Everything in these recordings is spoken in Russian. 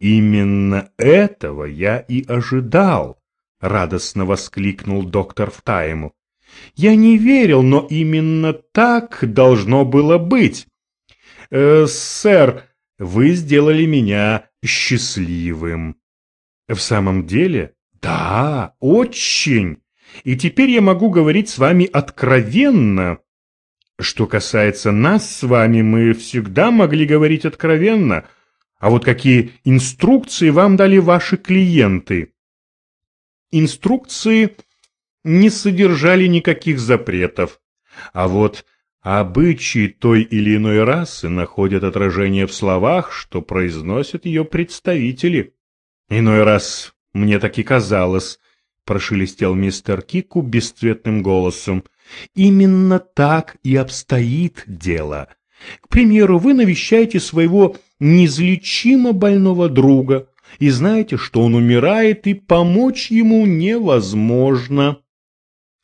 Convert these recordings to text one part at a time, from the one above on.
Именно этого я и ожидал, радостно воскликнул доктор Втайму. Я не верил, но именно так должно было быть. Э, сэр, вы сделали меня счастливым. В самом деле? Да, очень. И теперь я могу говорить с вами откровенно. Что касается нас с вами, мы всегда могли говорить откровенно. А вот какие инструкции вам дали ваши клиенты? Инструкции не содержали никаких запретов. А вот обычаи той или иной расы находят отражение в словах, что произносят ее представители. Иной раз мне так и казалось, прошелестел мистер Кику бесцветным голосом. Именно так и обстоит дело. К примеру, вы навещаете своего неизлечимо больного друга и знаете, что он умирает, и помочь ему невозможно.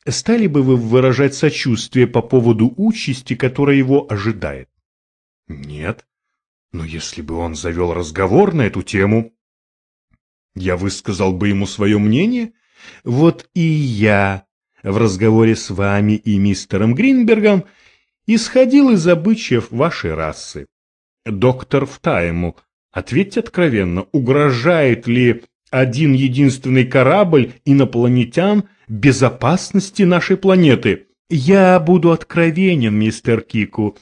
Стали бы вы выражать сочувствие по поводу участи, которая его ожидает? Нет. Но если бы он завел разговор на эту тему, я высказал бы ему свое мнение. Вот и я в разговоре с вами и мистером Гринбергом исходил из обычаев вашей расы. Доктор Втайму, ответьте откровенно, угрожает ли один единственный корабль инопланетян безопасности нашей планеты? Я буду откровенен, мистер Кику.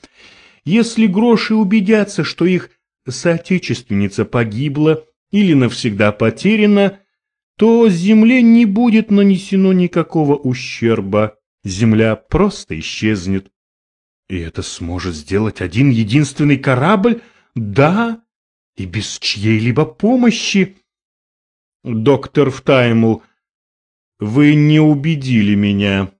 Если гроши убедятся, что их соотечественница погибла или навсегда потеряна, то Земле не будет нанесено никакого ущерба. Земля просто исчезнет. И это сможет сделать один единственный корабль? Да, и без чьей-либо помощи. Доктор Втаймл, вы не убедили меня.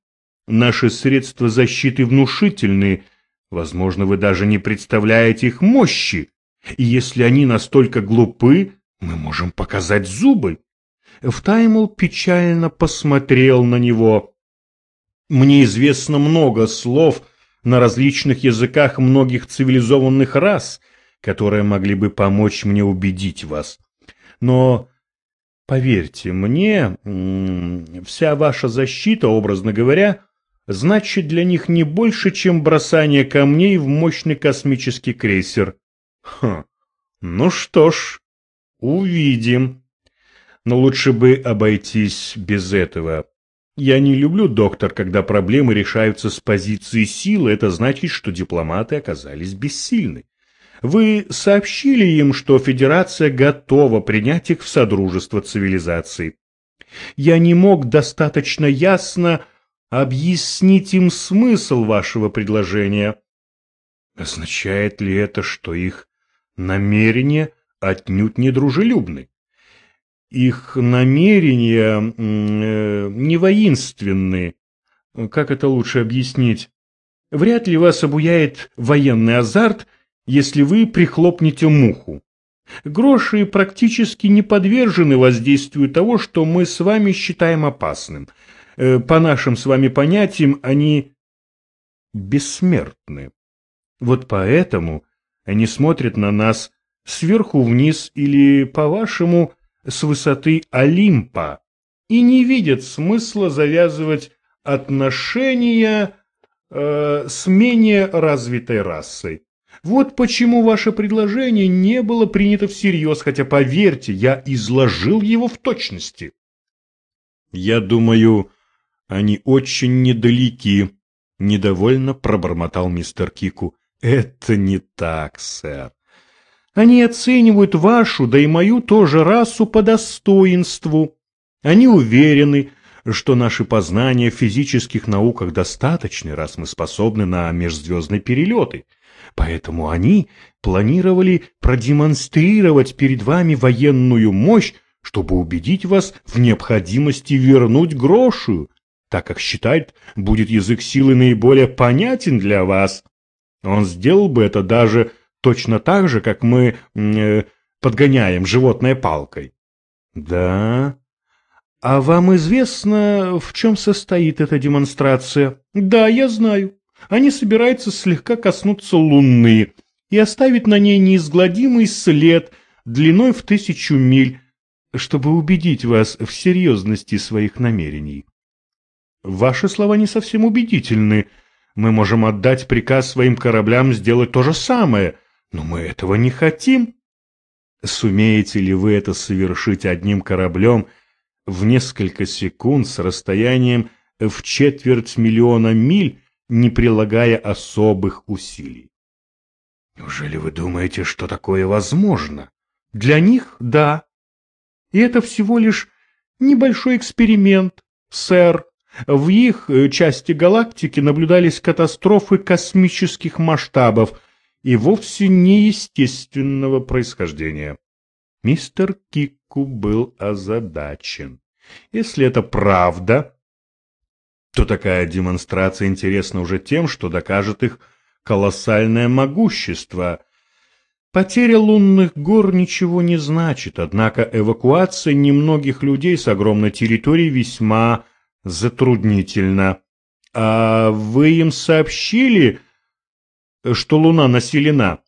Наши средства защиты внушительны. Возможно, вы даже не представляете их мощи. И если они настолько глупы, мы можем показать зубы. Втаймл печально посмотрел на него. Мне известно много слов на различных языках многих цивилизованных рас, которые могли бы помочь мне убедить вас. Но, поверьте мне, вся ваша защита, образно говоря, значит для них не больше, чем бросание камней в мощный космический крейсер. Хм, ну что ж, увидим. Но лучше бы обойтись без этого. Я не люблю, доктор, когда проблемы решаются с позиции силы. Это значит, что дипломаты оказались бессильны. Вы сообщили им, что Федерация готова принять их в Содружество цивилизаций. Я не мог достаточно ясно объяснить им смысл вашего предложения. Означает ли это, что их намерения отнюдь не дружелюбны? Их намерения э, не воинственны. Как это лучше объяснить? Вряд ли вас обуяет военный азарт, если вы прихлопнете муху. Гроши практически не подвержены воздействию того, что мы с вами считаем опасным. Э, по нашим с вами понятиям они бессмертны. Вот поэтому они смотрят на нас сверху вниз или, по-вашему, с высоты Олимпа и не видят смысла завязывать отношения э, с менее развитой расой. Вот почему ваше предложение не было принято всерьез, хотя, поверьте, я изложил его в точности. Я думаю, они очень недалеки, недовольно пробормотал мистер Кику. Это не так, сэр. Они оценивают вашу, да и мою тоже расу по достоинству. Они уверены, что наши познания в физических науках достаточны, раз мы способны на межзвездные перелеты. Поэтому они планировали продемонстрировать перед вами военную мощь, чтобы убедить вас в необходимости вернуть грошу, так как считает, будет язык силы наиболее понятен для вас. Он сделал бы это даже точно так же, как мы э, подгоняем животное палкой. Да. А вам известно, в чем состоит эта демонстрация? Да, я знаю. Они собираются слегка коснуться Луны и оставить на ней неизгладимый след, длиной в тысячу миль, чтобы убедить вас в серьезности своих намерений. Ваши слова не совсем убедительны. Мы можем отдать приказ своим кораблям сделать то же самое, но мы этого не хотим. Сумеете ли вы это совершить одним кораблем в несколько секунд с расстоянием в четверть миллиона миль, не прилагая особых усилий? Неужели вы думаете, что такое возможно? Для них – да. И это всего лишь небольшой эксперимент, сэр. В их э, части галактики наблюдались катастрофы космических масштабов и вовсе неестественного происхождения. Мистер Кику был озадачен. Если это правда, то такая демонстрация интересна уже тем, что докажет их колоссальное могущество. Потеря лунных гор ничего не значит, однако эвакуация немногих людей с огромной территории весьма затруднительна. А вы им сообщили, что Луна населена?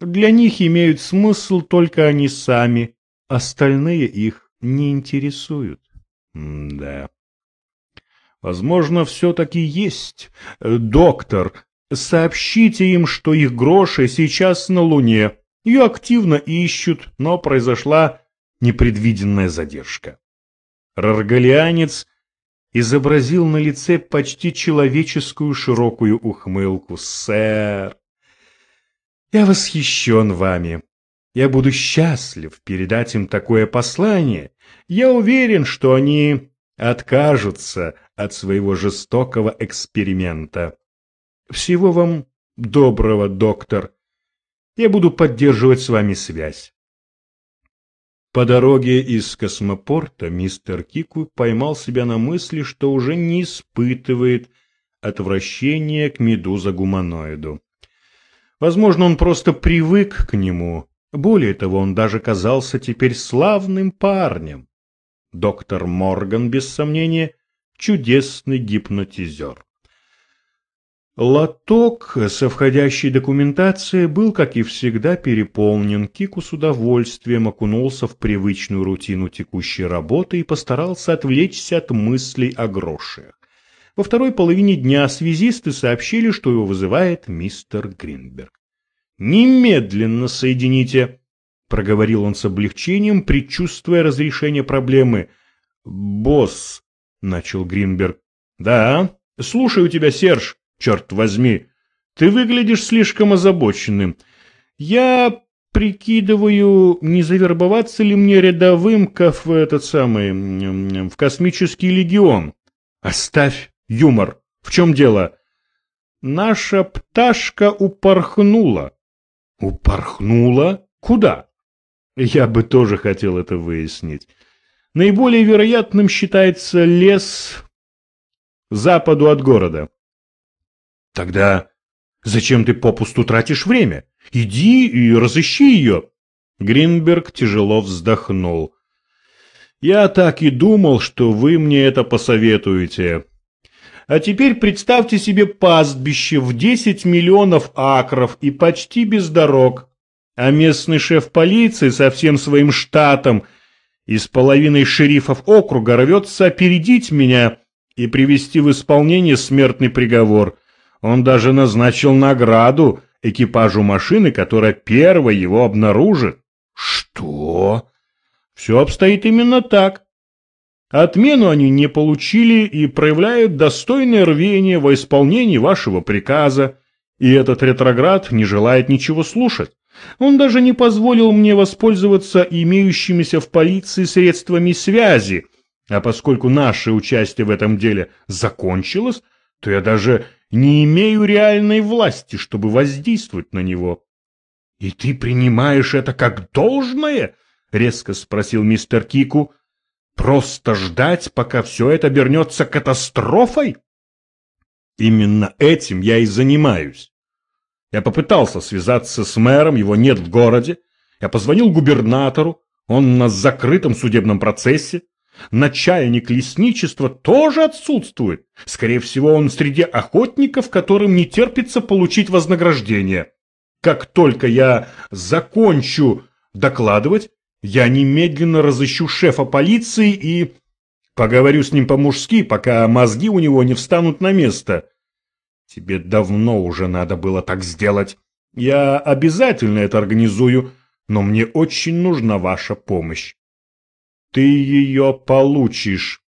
Для них имеют смысл только они сами, остальные их не интересуют. М да. Возможно, все-таки есть. Доктор, Сообщите им, что их гроши сейчас на Луне. Ее активно ищут, но произошла непредвиденная задержка. Раргалианец изобразил на лице почти человеческую широкую ухмылку. «Сэр, я восхищен вами. Я буду счастлив передать им такое послание. Я уверен, что они откажутся от своего жестокого эксперимента. Всего вам доброго, доктор. Я буду поддерживать с вами связь. По дороге из космопорта мистер Кику поймал себя на мысли, что уже не испытывает отвращения к медуза-гуманоиду. Возможно, он просто привык к нему. Более того, он даже казался теперь славным парнем. Доктор Морган, без сомнения, чудесный гипнотизер. Лоток со входящей документацией был, как и всегда, переполнен. Кику с удовольствием окунулся в привычную рутину текущей работы и постарался отвлечься от мыслей о грошах. Во второй половине дня связисты сообщили, что его вызывает мистер Гринберг. «Немедленно соедините!» — проговорил он с облегчением, предчувствуя разрешение проблемы. «Босс», — начал Гринберг. «Да, слушаю тебя, Серж» черт возьми. Ты выглядишь слишком озабоченным. Я прикидываю, не завербоваться ли мне рядовым в этот самый, в космический легион. Оставь юмор. В чем дело? Наша пташка упорхнула. Упорхнула? Куда? Я бы тоже хотел это выяснить. Наиболее вероятным считается лес западу от города. Тогда зачем ты попусту тратишь время? Иди и разыщи ее. Гринберг тяжело вздохнул. Я так и думал, что вы мне это посоветуете. А теперь представьте себе пастбище в 10 миллионов акров и почти без дорог. А местный шеф полиции со всем своим штатом и с половиной шерифов округа рвется опередить меня и привести в исполнение смертный приговор. Он даже назначил награду экипажу машины, которая первой его обнаружит. Что? Все обстоит именно так. Отмену они не получили и проявляют достойное рвение во исполнении вашего приказа, и этот ретроград не желает ничего слушать. Он даже не позволил мне воспользоваться имеющимися в полиции средствами связи, а поскольку наше участие в этом деле закончилось, то я даже не имею реальной власти, чтобы воздействовать на него. — И ты принимаешь это как должное? — резко спросил мистер Кику. — Просто ждать, пока все это обернется катастрофой? — Именно этим я и занимаюсь. Я попытался связаться с мэром, его нет в городе. Я позвонил губернатору, он на закрытом судебном процессе. Начальник лесничества тоже отсутствует. Скорее всего, он среди охотников, которым не терпится получить вознаграждение. Как только я закончу Докладывать? Я немедленно разыщу шефа полиции и... Поговорю с ним по-мужски, пока мозги у него не встанут на место. Тебе давно уже надо было так сделать. Я обязательно это организую, но мне очень нужна ваша помощь. Ты ее получишь.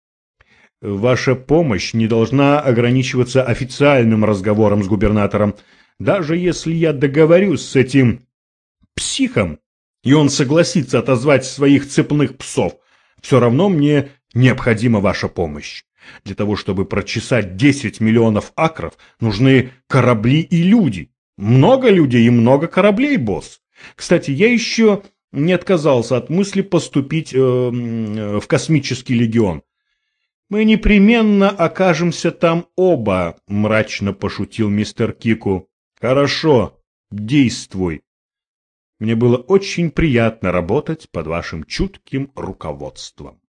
Ваша помощь не должна ограничиваться официальным разговором с губернатором. Даже если я договорюсь с этим психом, и он согласится отозвать своих цепных псов, все равно мне необходима ваша помощь. Для того, чтобы прочесать 10 миллионов акров, нужны корабли и люди. Много людей и много кораблей, босс. Кстати, я еще не отказался от мысли поступить э, в космический легион. Мы непременно окажемся там оба, мрачно пошутил мистер Кику. Хорошо, действуй. Мне было очень приятно работать под вашим чутким руководством.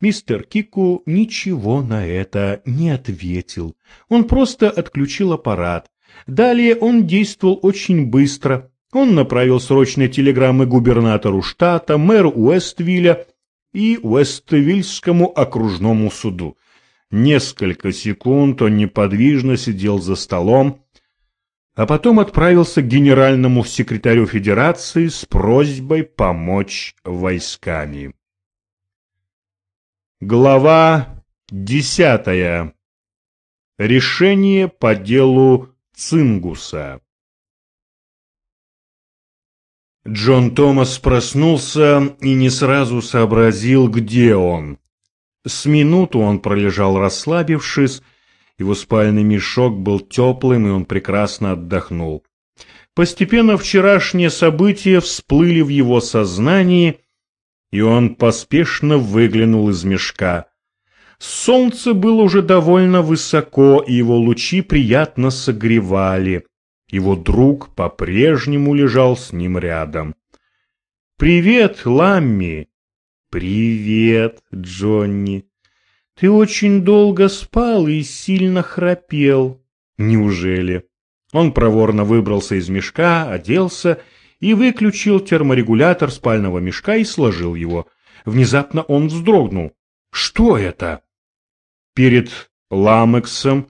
Мистер Кику ничего на это не ответил. Он просто отключил аппарат. Далее он действовал очень быстро. Он направил срочные телеграммы губернатору штата, мэру Уэствилля и Уэствильскому окружному суду. Несколько секунд он неподвижно сидел за столом, а потом отправился к генеральному секретарю Федерации с просьбой помочь войсками. Глава десятая. Решение по делу Цингуса. Джон Томас проснулся и не сразу сообразил, где он. С минуту он пролежал расслабившись, его спальный мешок был теплым, и он прекрасно отдохнул. Постепенно вчерашние события всплыли в его сознании, и он поспешно выглянул из мешка. Солнце было уже довольно высоко, и его лучи приятно согревали. Его друг по-прежнему лежал с ним рядом. «Привет, Ламми!» «Привет, Джонни!» Ты очень долго спал и сильно храпел. Неужели? Он проворно выбрался из мешка, оделся и выключил терморегулятор спального мешка и сложил его. Внезапно он вздрогнул. Что это? Перед ламексом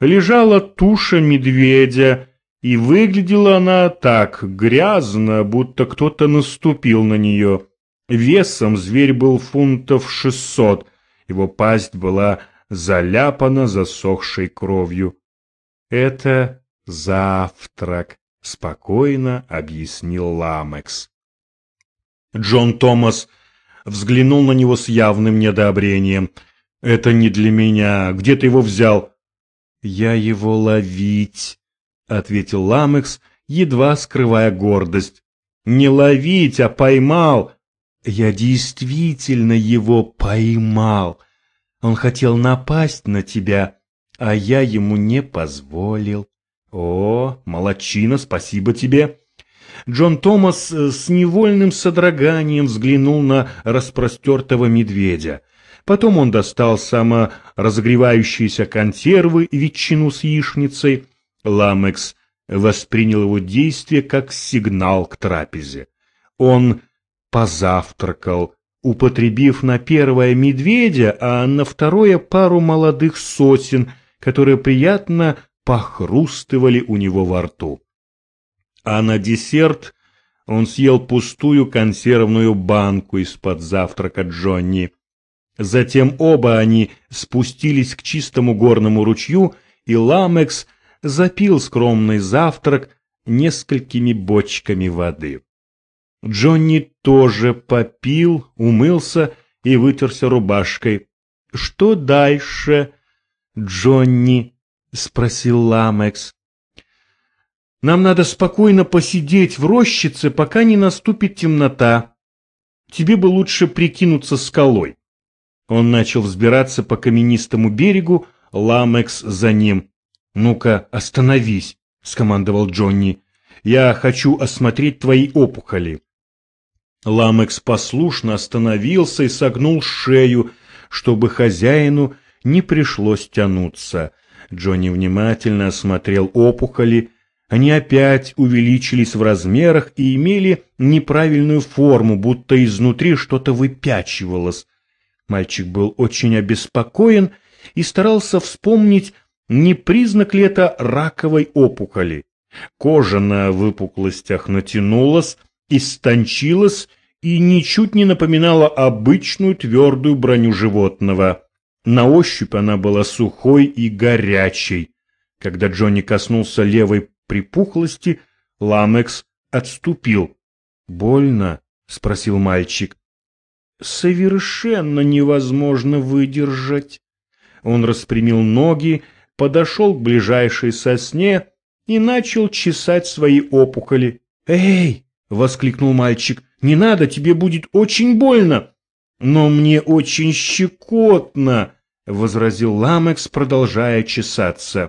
лежала туша медведя, и выглядела она так грязно, будто кто-то наступил на нее. Весом зверь был фунтов шестьсот, его пасть была заляпана засохшей кровью. «Это завтрак», — спокойно объяснил Ламекс. Джон Томас взглянул на него с явным недообрением. «Это не для меня. Где ты его взял?» «Я его ловить», — ответил Ламекс, едва скрывая гордость. «Не ловить, а поймал. Я действительно его поймал. Он хотел напасть на тебя, а я ему не позволил. О, молодчина, спасибо тебе. Джон Томас э, с невольным содроганием взглянул на распростертого медведя. Потом он достал саморазогревающиеся консервы и ветчину с яичницей. Ламекс воспринял его действие как сигнал к трапезе. Он позавтракал, употребив на первое медведя, а на второе пару молодых сосен, которые приятно похрустывали у него во рту. А на десерт он съел пустую консервную банку из-под завтрака Джонни. Затем оба они спустились к чистому горному ручью, и Ламекс запил скромный завтрак несколькими бочками воды. Джонни тоже попил, умылся и вытерся рубашкой. «Что дальше, Джонни?» — спросил Ламекс. «Нам надо спокойно посидеть в рощице, пока не наступит темнота. Тебе бы лучше прикинуться скалой». Он начал взбираться по каменистому берегу, Ламекс за ним. «Ну-ка, остановись», — скомандовал Джонни. «Я хочу осмотреть твои опухоли». Ламекс послушно остановился и согнул шею, чтобы хозяину не пришлось тянуться. Джонни внимательно осмотрел опухоли. Они опять увеличились в размерах и имели неправильную форму, будто изнутри что-то выпячивалось. Мальчик был очень обеспокоен и старался вспомнить, не признак ли это раковой опухоли. Кожа на выпуклостях натянулась, истончилась и ничуть не напоминала обычную твердую броню животного. На ощупь она была сухой и горячей. Когда Джонни коснулся левой припухлости, Ламекс отступил. «Больно?» — спросил мальчик. «Совершенно невозможно выдержать». Он распрямил ноги, подошел к ближайшей сосне и начал чесать свои опухоли. «Эй!» — воскликнул мальчик. «Не надо, тебе будет очень больно!» «Но мне очень щекотно!» — возразил Ламекс, продолжая чесаться.